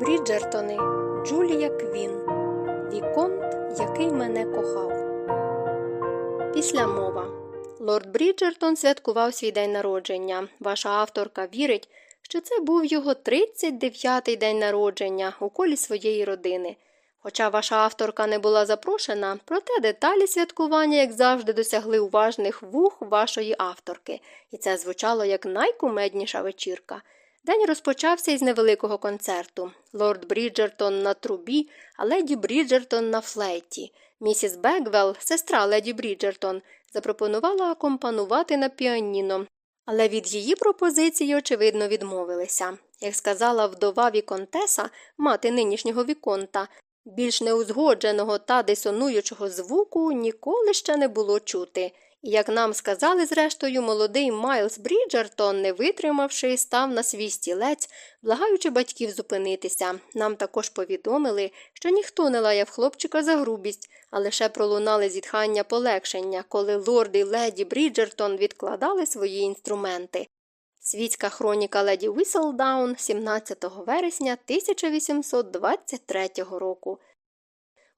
Бріджертони Джулія Квін Віконт, який мене кохав. Після мова. Лорд Бріджертон святкував свій день народження. Ваша авторка вірить, що це був його 39-й день народження у колі своєї родини. Хоча ваша авторка не була запрошена, проте деталі святкування, як завжди, досягли уважних вух вашої авторки, і це звучало як найкумедніша вечірка. День розпочався із невеликого концерту. Лорд Бріджертон на трубі, а леді Бріджертон на флейті. Місіс Беквелл, сестра леді Бріджертон, запропонувала акомпанувати на піаніно, але від її пропозиції, очевидно, відмовилися. Як сказала вдова Віконтеса, мати нинішнього Віконта, більш неузгодженого та дисонуючого звуку ніколи ще не було чути. Як нам сказали, зрештою, молодий Майлз Бріджертон, не витримавши, став на свій стілець, благаючи батьків зупинитися. Нам також повідомили, що ніхто не лаяв хлопчика за грубість, а лише пролунали зітхання полегшення, коли лорд і леді Бріджертон відкладали свої інструменти. Світська хроніка леді Віселдаун 17 вересня 1823 року.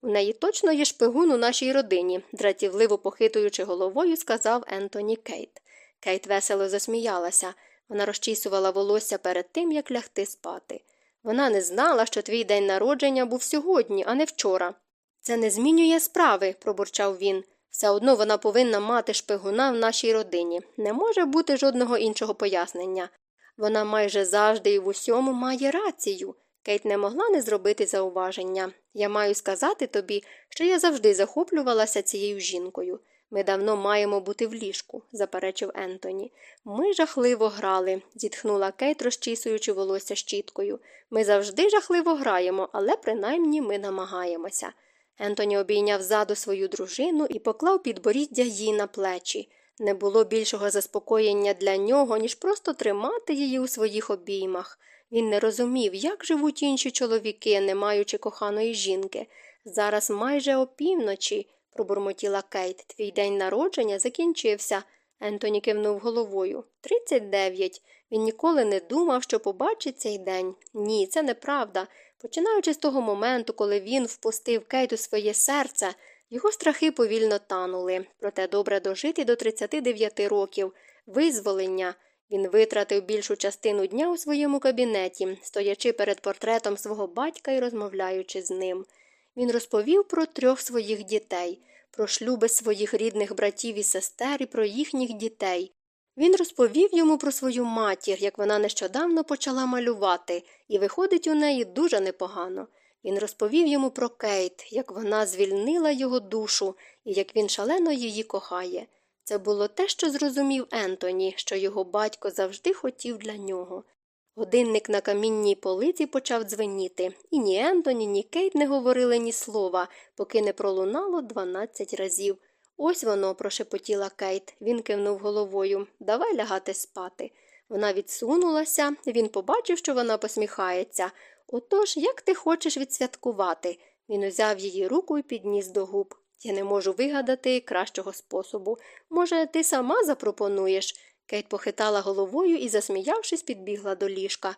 У неї точно є шпигун у нашій родині, дратівливо похитуючи головою, сказав Ентоні Кейт. Кейт весело засміялася. Вона розчісувала волосся перед тим, як лягти спати. Вона не знала, що твій день народження був сьогодні, а не вчора. Це не змінює справи, пробурчав він. Все одно вона повинна мати шпигуна в нашій родині. Не може бути жодного іншого пояснення. Вона майже завжди і в усьому має рацію. Кейт не могла не зробити зауваження. Я маю сказати тобі, що я завжди захоплювалася цією жінкою. Ми давно маємо бути в ліжку, заперечив Ентоні. Ми жахливо грали, зітхнула Кейт, розчісуючи волосся щіткою. Ми завжди жахливо граємо, але принаймні ми намагаємося. Ентоні обійняв ззаду свою дружину і поклав підборіддя їй на плечі. Не було більшого заспокоєння для нього, ніж просто тримати її у своїх обіймах. Він не розумів, як живуть інші чоловіки, не маючи коханої жінки. Зараз майже опівночі, пробурмотіла Кейт, твій день народження закінчився. Ентоні кивнув головою. Тридцять дев'ять. Він ніколи не думав, що побачить цей день. Ні, це неправда. Починаючи з того моменту, коли він впустив Кейт у своє серце, його страхи повільно танули. Проте добре дожити до 39 років, визволення. Він витратив більшу частину дня у своєму кабінеті, стоячи перед портретом свого батька і розмовляючи з ним. Він розповів про трьох своїх дітей, про шлюби своїх рідних братів і сестер і про їхніх дітей. Він розповів йому про свою матір, як вона нещодавно почала малювати, і виходить у неї дуже непогано. Він розповів йому про Кейт, як вона звільнила його душу і як він шалено її кохає. Це було те, що зрозумів Ентоні, що його батько завжди хотів для нього. Годинник на камінній полиці почав дзвеніти, і ні Ентоні, ні Кейт не говорили ні слова, поки не пролунало дванадцять разів. Ось воно, прошепотіла Кейт. Він кивнув головою. Давай лягати спати. Вона відсунулася, він побачив, що вона посміхається. Отож, як ти хочеш відсвяткувати? Він узяв її руку і підніс до губ. Я не можу вигадати кращого способу. Може, ти сама запропонуєш? Кейт похитала головою і, засміявшись, підбігла до ліжка.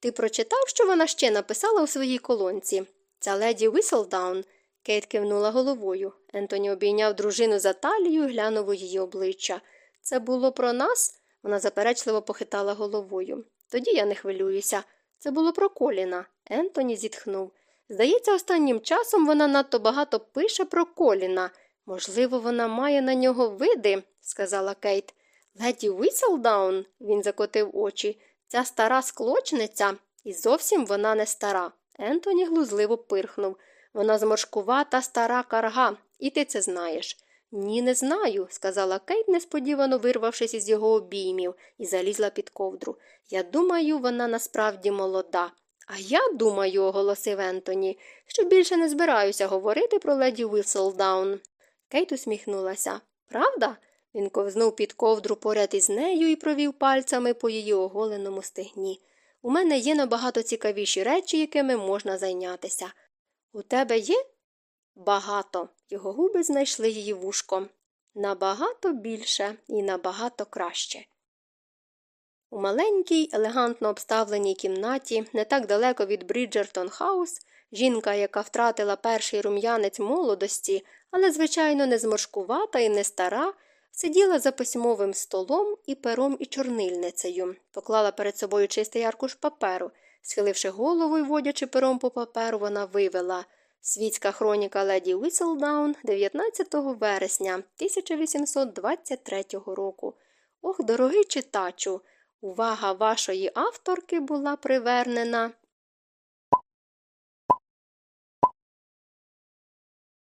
Ти прочитав, що вона ще написала у своїй колонці? Ця леді Віселдаун. Кейт кивнула головою. Ентоні обійняв дружину за талію і глянув у її обличчя. Це було про нас? Вона заперечливо похитала головою. Тоді я не хвилююся. Це було про Коліна. Ентоні зітхнув. Здається, останнім часом вона надто багато пише про Коліна. Можливо, вона має на нього види, сказала Кейт. Леді Віселдаун, він закотив очі. Ця стара склочниця, і зовсім вона не стара. Ентоні глузливо пирхнув. Вона зморшкувата стара карга, і ти це знаєш. Ні, не знаю, сказала Кейт, несподівано вирвавшись із його обіймів, і залізла під ковдру. Я думаю, вона насправді молода. А я думаю, оголосив Ентоні, що більше не збираюся говорити про леді Віселдаун. Кейт усміхнулася. Правда? Він ковзнув під ковдру поряд із нею і провів пальцями по її оголеному стегні. У мене є набагато цікавіші речі, якими можна зайнятися. У тебе є? Багато. Його губи знайшли її вушко. Набагато більше і набагато краще. У маленькій, елегантно обставленій кімнаті, не так далеко від Бріджертон Хаус, жінка, яка втратила перший рум'янець молодості, але, звичайно, не зморшкувата і не стара, сиділа за письмовим столом і пером і чорнильницею, поклала перед собою чистий аркуш паперу. Схиливши голову і водячи пером по паперу, вона вивела Світська хроніка леді Уіселдаун 19 вересня 1823 року. Ох, дорогий читачу! Увага вашої авторки була привернена.